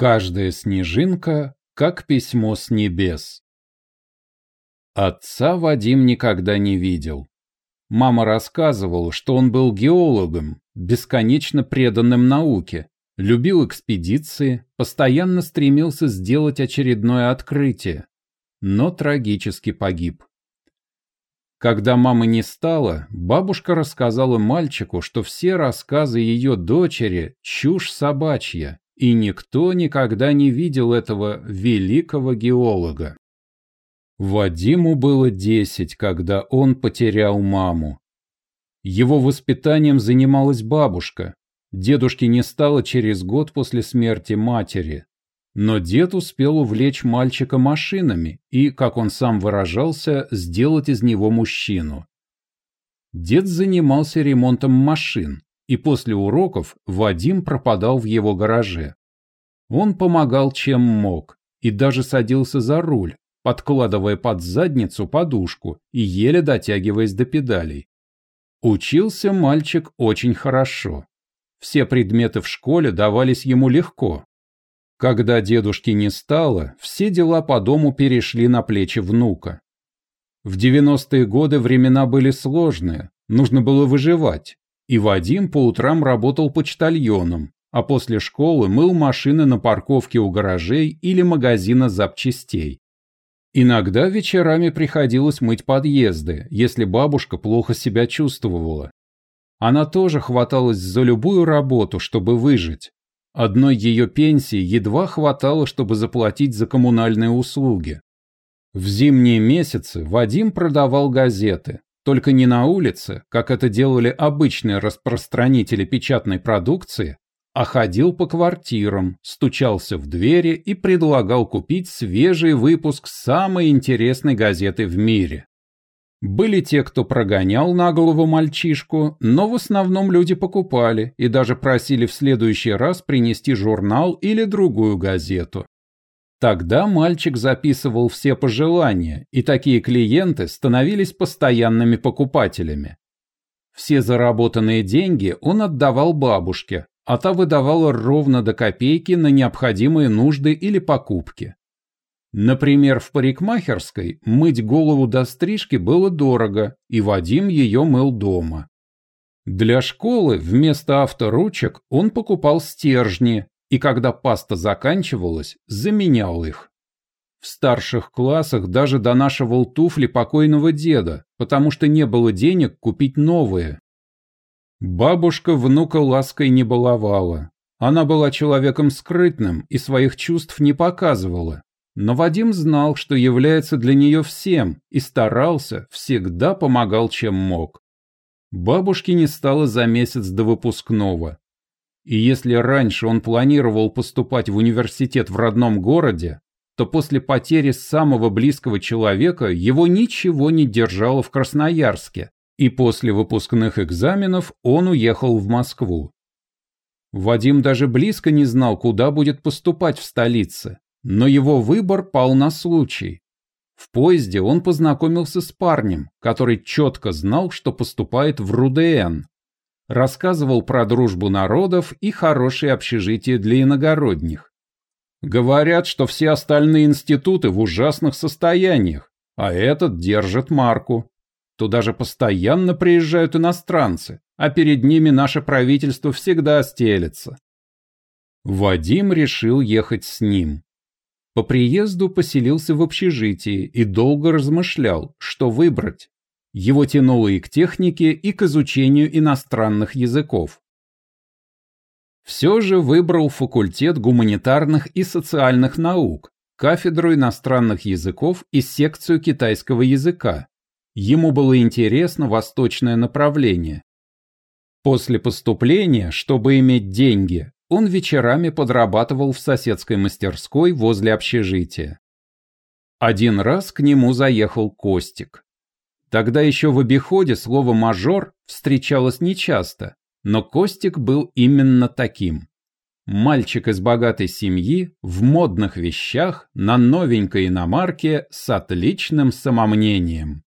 Каждая снежинка, как письмо с небес. Отца Вадим никогда не видел. Мама рассказывала, что он был геологом, бесконечно преданным науке, любил экспедиции, постоянно стремился сделать очередное открытие, но трагически погиб. Когда мамы не стало, бабушка рассказала мальчику, что все рассказы ее дочери – чушь собачья, и никто никогда не видел этого великого геолога. Вадиму было десять, когда он потерял маму. Его воспитанием занималась бабушка. Дедушки не стало через год после смерти матери. Но дед успел увлечь мальчика машинами и, как он сам выражался, сделать из него мужчину. Дед занимался ремонтом машин, и после уроков Вадим пропадал в его гараже. Он помогал чем мог и даже садился за руль, подкладывая под задницу подушку и еле дотягиваясь до педалей. Учился мальчик очень хорошо. Все предметы в школе давались ему легко. Когда дедушки не стало, все дела по дому перешли на плечи внука. В 90-е годы времена были сложные, нужно было выживать, и Вадим по утрам работал почтальоном, а после школы мыл машины на парковке у гаражей или магазина запчастей. Иногда вечерами приходилось мыть подъезды, если бабушка плохо себя чувствовала. Она тоже хваталась за любую работу, чтобы выжить. Одной ее пенсии едва хватало, чтобы заплатить за коммунальные услуги. В зимние месяцы Вадим продавал газеты, только не на улице, как это делали обычные распространители печатной продукции, а ходил по квартирам, стучался в двери и предлагал купить свежий выпуск самой интересной газеты в мире. Были те, кто прогонял на голову мальчишку, но в основном люди покупали и даже просили в следующий раз принести журнал или другую газету. Тогда мальчик записывал все пожелания, и такие клиенты становились постоянными покупателями. Все заработанные деньги он отдавал бабушке, а та выдавала ровно до копейки на необходимые нужды или покупки. Например, в парикмахерской мыть голову до стрижки было дорого, и Вадим ее мыл дома. Для школы вместо авторучек он покупал стержни, и когда паста заканчивалась, заменял их. В старших классах даже донашивал туфли покойного деда, потому что не было денег купить новые. Бабушка внука лаской не баловала. Она была человеком скрытным и своих чувств не показывала. Но Вадим знал, что является для нее всем, и старался, всегда помогал, чем мог. Бабушки не стало за месяц до выпускного. И если раньше он планировал поступать в университет в родном городе, то после потери самого близкого человека его ничего не держало в Красноярске, и после выпускных экзаменов он уехал в Москву. Вадим даже близко не знал, куда будет поступать в столице, но его выбор пал на случай. В поезде он познакомился с парнем, который четко знал, что поступает в РУДН. Рассказывал про дружбу народов и хорошие общежития для иногородних. Говорят, что все остальные институты в ужасных состояниях, а этот держит марку. Туда же постоянно приезжают иностранцы, а перед ними наше правительство всегда стелется. Вадим решил ехать с ним. По приезду поселился в общежитии и долго размышлял, что выбрать. Его тянуло и к технике, и к изучению иностранных языков. Все же выбрал факультет гуманитарных и социальных наук, кафедру иностранных языков и секцию китайского языка, Ему было интересно восточное направление. После поступления, чтобы иметь деньги, он вечерами подрабатывал в соседской мастерской возле общежития. Один раз к нему заехал Костик. Тогда еще в обиходе слово «мажор» встречалось нечасто, но Костик был именно таким. Мальчик из богатой семьи, в модных вещах, на новенькой иномарке с отличным самомнением.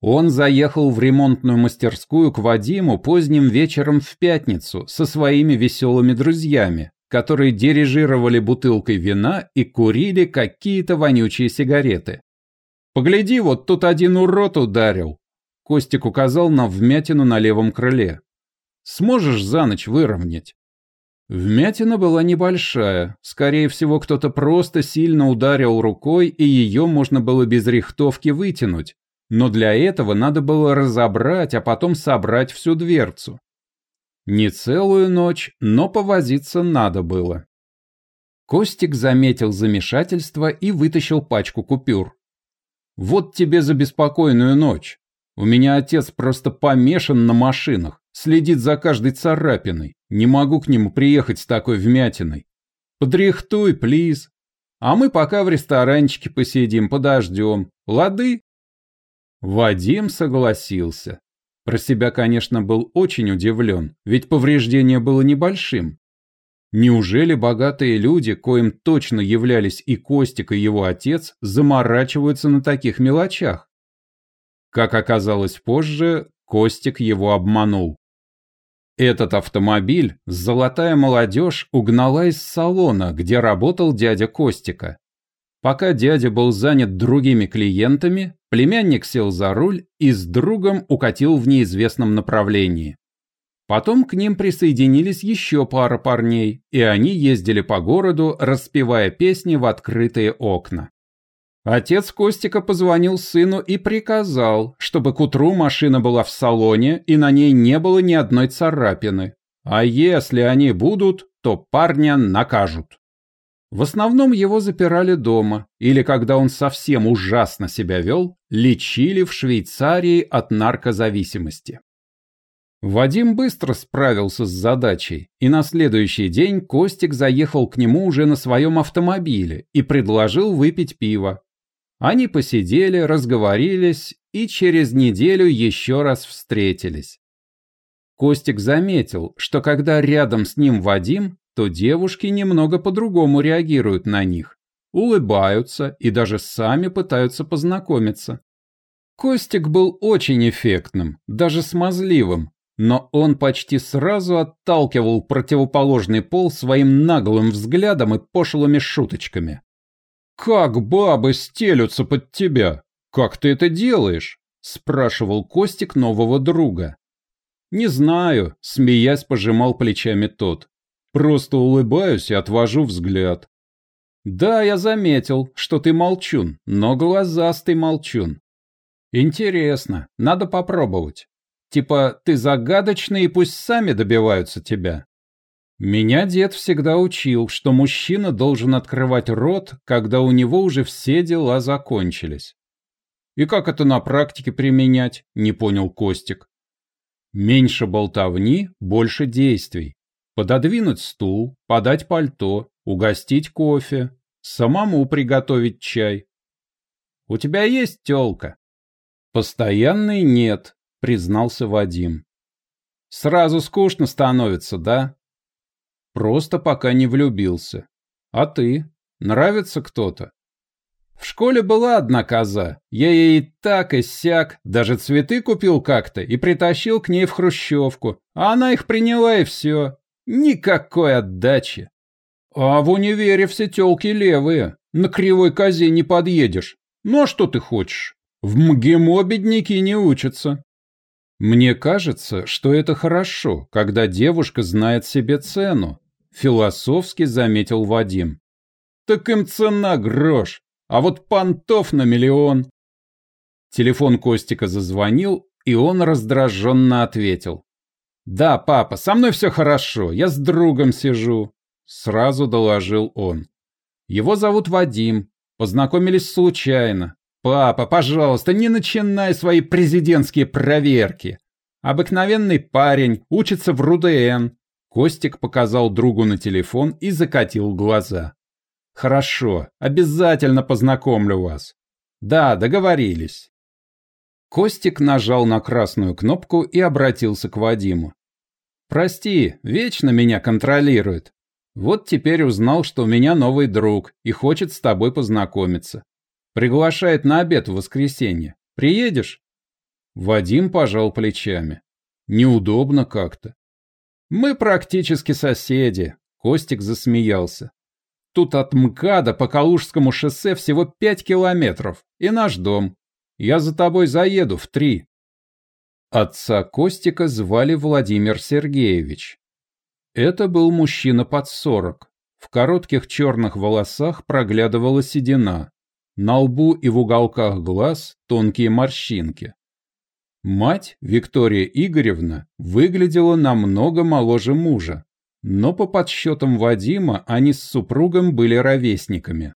Он заехал в ремонтную мастерскую к Вадиму поздним вечером в пятницу со своими веселыми друзьями, которые дирижировали бутылкой вина и курили какие-то вонючие сигареты. «Погляди, вот тут один урод ударил!» Костик указал на вмятину на левом крыле. «Сможешь за ночь выровнять?» Вмятина была небольшая. Скорее всего, кто-то просто сильно ударил рукой, и ее можно было без рихтовки вытянуть. Но для этого надо было разобрать, а потом собрать всю дверцу. Не целую ночь, но повозиться надо было. Костик заметил замешательство и вытащил пачку купюр. «Вот тебе за беспокойную ночь. У меня отец просто помешан на машинах, следит за каждой царапиной. Не могу к нему приехать с такой вмятиной. Подрихтуй, плиз. А мы пока в ресторанчике посидим, подождем. Лады?» Вадим согласился. Про себя, конечно, был очень удивлен, ведь повреждение было небольшим. Неужели богатые люди, коим точно являлись и Костик, и его отец, заморачиваются на таких мелочах? Как оказалось позже, Костик его обманул. Этот автомобиль золотая молодежь угнала из салона, где работал дядя Костика. Пока дядя был занят другими клиентами, племянник сел за руль и с другом укатил в неизвестном направлении. Потом к ним присоединились еще пара парней, и они ездили по городу, распевая песни в открытые окна. Отец Костика позвонил сыну и приказал, чтобы к утру машина была в салоне и на ней не было ни одной царапины. А если они будут, то парня накажут. В основном его запирали дома, или когда он совсем ужасно себя вел, лечили в Швейцарии от наркозависимости. Вадим быстро справился с задачей, и на следующий день Костик заехал к нему уже на своем автомобиле и предложил выпить пиво. Они посидели, разговорились и через неделю еще раз встретились. Костик заметил, что когда рядом с ним Вадим, то девушки немного по-другому реагируют на них, улыбаются и даже сами пытаются познакомиться. Костик был очень эффектным, даже смазливым, но он почти сразу отталкивал противоположный пол своим наглым взглядом и пошлыми шуточками. «Как бабы стелются под тебя? Как ты это делаешь?» – спрашивал Костик нового друга. «Не знаю», – смеясь пожимал плечами тот. Просто улыбаюсь и отвожу взгляд. Да, я заметил, что ты молчун, но глазастый молчун. Интересно, надо попробовать. Типа, ты загадочный и пусть сами добиваются тебя. Меня дед всегда учил, что мужчина должен открывать рот, когда у него уже все дела закончились. И как это на практике применять, не понял Костик. Меньше болтовни, больше действий. Пододвинуть стул, подать пальто, угостить кофе, самому приготовить чай. «У тебя есть тёлка?» «Постоянной нет», — признался Вадим. «Сразу скучно становится, да?» «Просто пока не влюбился. А ты? Нравится кто-то?» В школе была одна коза. Я ей так и сяк, даже цветы купил как-то и притащил к ней в хрущевку. А она их приняла и все. Никакой отдачи. А в универе все тёлки левые. На кривой козе не подъедешь. Ну а что ты хочешь? В МГИМО бедняки не учатся. Мне кажется, что это хорошо, когда девушка знает себе цену, философски заметил Вадим. Так им цена грош, а вот понтов на миллион. Телефон Костика зазвонил, и он раздраженно ответил. «Да, папа, со мной все хорошо, я с другом сижу», — сразу доложил он. «Его зовут Вадим, познакомились случайно. Папа, пожалуйста, не начинай свои президентские проверки. Обыкновенный парень, учится в РУДН». Костик показал другу на телефон и закатил глаза. «Хорошо, обязательно познакомлю вас». «Да, договорились». Костик нажал на красную кнопку и обратился к Вадиму. Прости, вечно меня контролирует. Вот теперь узнал, что у меня новый друг и хочет с тобой познакомиться. Приглашает на обед в воскресенье. Приедешь? Вадим пожал плечами. Неудобно как-то. Мы практически соседи. Костик засмеялся. Тут от МКАДа по Калужскому шоссе всего пять километров. И наш дом. Я за тобой заеду в три. Отца Костика звали Владимир Сергеевич. Это был мужчина под сорок. В коротких черных волосах проглядывала седина. На лбу и в уголках глаз тонкие морщинки. Мать, Виктория Игоревна, выглядела намного моложе мужа, но по подсчетам Вадима они с супругом были ровесниками.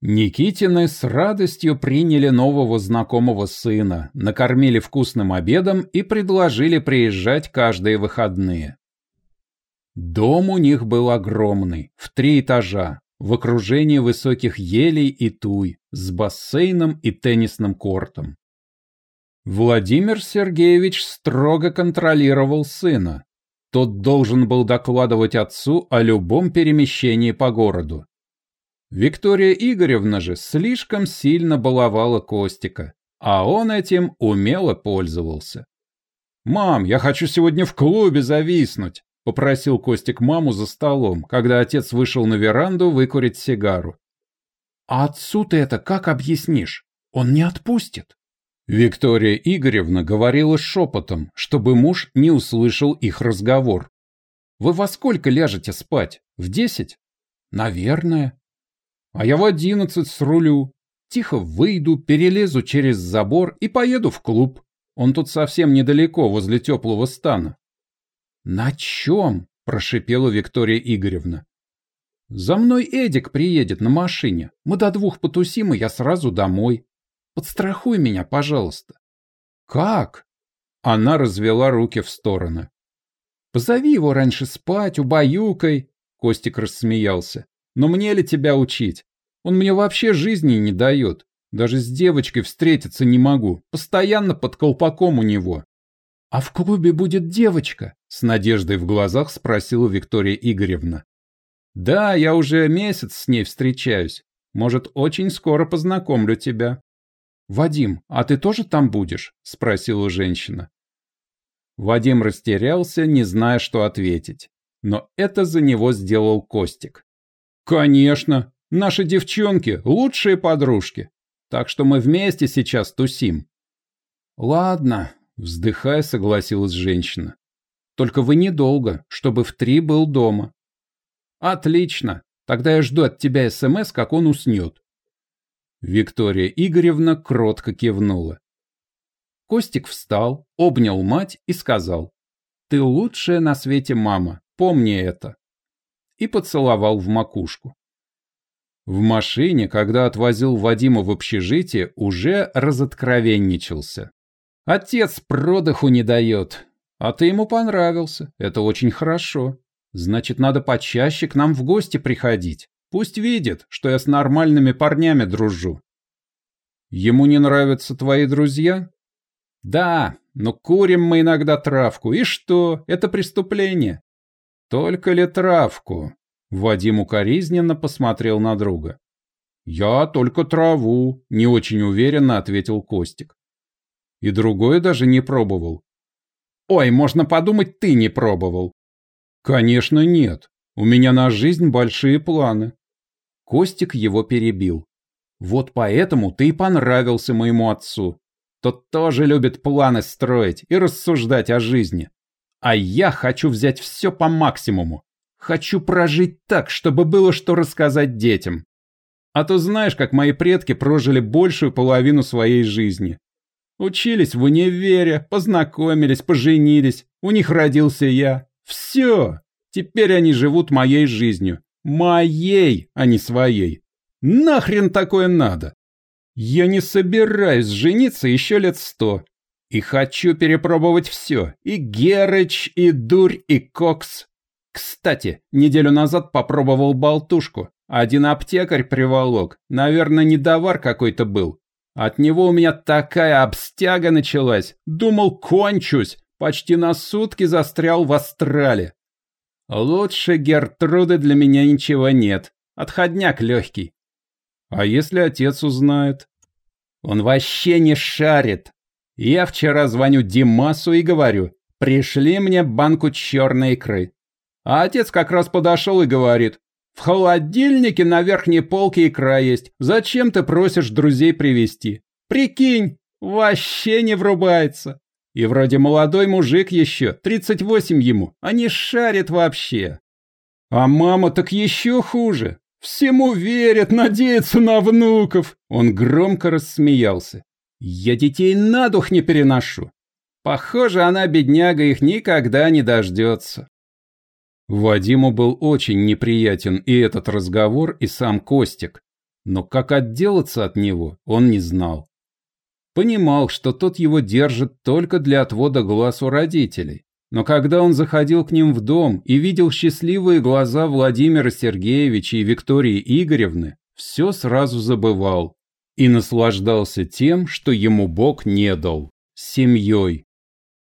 Никитины с радостью приняли нового знакомого сына, накормили вкусным обедом и предложили приезжать каждые выходные. Дом у них был огромный, в три этажа, в окружении высоких елей и туй, с бассейном и теннисным кортом. Владимир Сергеевич строго контролировал сына. Тот должен был докладывать отцу о любом перемещении по городу. Виктория Игоревна же слишком сильно баловала Костика, а он этим умело пользовался. «Мам, я хочу сегодня в клубе зависнуть», — попросил Костик маму за столом, когда отец вышел на веранду выкурить сигару. «А отцу ты это как объяснишь? Он не отпустит». Виктория Игоревна говорила шепотом, чтобы муж не услышал их разговор. «Вы во сколько ляжете спать? В десять?» «Наверное». «А я в одиннадцать с рулю. Тихо выйду, перелезу через забор и поеду в клуб. Он тут совсем недалеко, возле теплого стана». «На чем?» – прошипела Виктория Игоревна. «За мной Эдик приедет на машине. Мы до двух потусим, и я сразу домой. Подстрахуй меня, пожалуйста. Как? Она развела руки в стороны. Позови его раньше спать, убаюкай. Костик рассмеялся. Но мне ли тебя учить? Он мне вообще жизни не дает. Даже с девочкой встретиться не могу. Постоянно под колпаком у него. А в клубе будет девочка? С надеждой в глазах спросила Виктория Игоревна. Да, я уже месяц с ней встречаюсь. Может, очень скоро познакомлю тебя. «Вадим, а ты тоже там будешь?» – спросила женщина. Вадим растерялся, не зная, что ответить. Но это за него сделал Костик. «Конечно! Наши девчонки – лучшие подружки. Так что мы вместе сейчас тусим». «Ладно», – вздыхая, согласилась женщина. «Только вы недолго, чтобы в три был дома». «Отлично. Тогда я жду от тебя СМС, как он уснет. Виктория Игоревна кротко кивнула. Костик встал, обнял мать и сказал, «Ты лучшая на свете мама, помни это». И поцеловал в макушку. В машине, когда отвозил Вадима в общежитие, уже разоткровенничался. «Отец продыху не дает, а ты ему понравился, это очень хорошо. Значит, надо почаще к нам в гости приходить. Пусть видит, что я с нормальными парнями дружу. Ему не нравятся твои друзья? Да, но курим мы иногда травку. И что? Это преступление. Только ли травку? Вадим укоризненно посмотрел на друга. «Я только траву», — не очень уверенно ответил Костик. И другой даже не пробовал. «Ой, можно подумать, ты не пробовал». «Конечно нет. У меня на жизнь большие планы. Костик его перебил. «Вот поэтому ты и понравился моему отцу. Тот тоже любит планы строить и рассуждать о жизни. А я хочу взять все по максимуму. Хочу прожить так, чтобы было что рассказать детям. А то знаешь, как мои предки прожили большую половину своей жизни. Учились в универе, познакомились, поженились, у них родился я. Все, теперь они живут моей жизнью. Моей, а не своей. Нахрен такое надо? Я не собираюсь жениться еще лет сто. И хочу перепробовать все. И Герыч, и Дурь, и Кокс. Кстати, неделю назад попробовал болтушку. Один аптекарь приволок. Наверное, недовар какой-то был. От него у меня такая обстяга началась. Думал, кончусь. Почти на сутки застрял в астрале. Лучше Гертруды для меня ничего нет. Отходняк легкий. А если отец узнает? Он вообще не шарит. Я вчера звоню Димасу и говорю, пришли мне банку черной икры. А отец как раз подошел и говорит, «В холодильнике на верхней полке икра есть. Зачем ты просишь друзей привезти? Прикинь, вообще не врубается. И вроде молодой мужик еще, 38 ему, а не шарит вообще. А мама так еще хуже. Всему верит, надеется на внуков. Он громко рассмеялся. Я детей на дух не переношу. Похоже, она, бедняга, их никогда не дождется. Вадиму был очень неприятен и этот разговор, и сам Костик. Но как отделаться от него, он не знал. Понимал, что тот его держит только для отвода глаз у родителей. Но когда он заходил к ним в дом и видел счастливые глаза Владимира Сергеевича и Виктории Игоревны, все сразу забывал и наслаждался тем, что ему Бог не дал – семьей.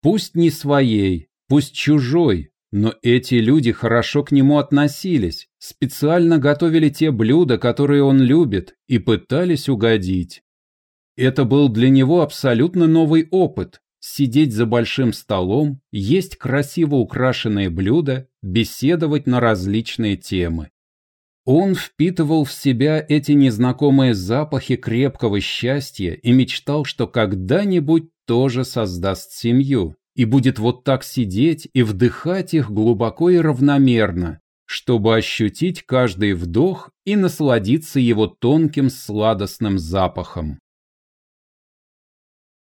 Пусть не своей, пусть чужой, но эти люди хорошо к нему относились, специально готовили те блюда, которые он любит, и пытались угодить. Это был для него абсолютно новый опыт – сидеть за большим столом, есть красиво украшенные блюда, беседовать на различные темы. Он впитывал в себя эти незнакомые запахи крепкого счастья и мечтал, что когда-нибудь тоже создаст семью и будет вот так сидеть и вдыхать их глубоко и равномерно, чтобы ощутить каждый вдох и насладиться его тонким сладостным запахом.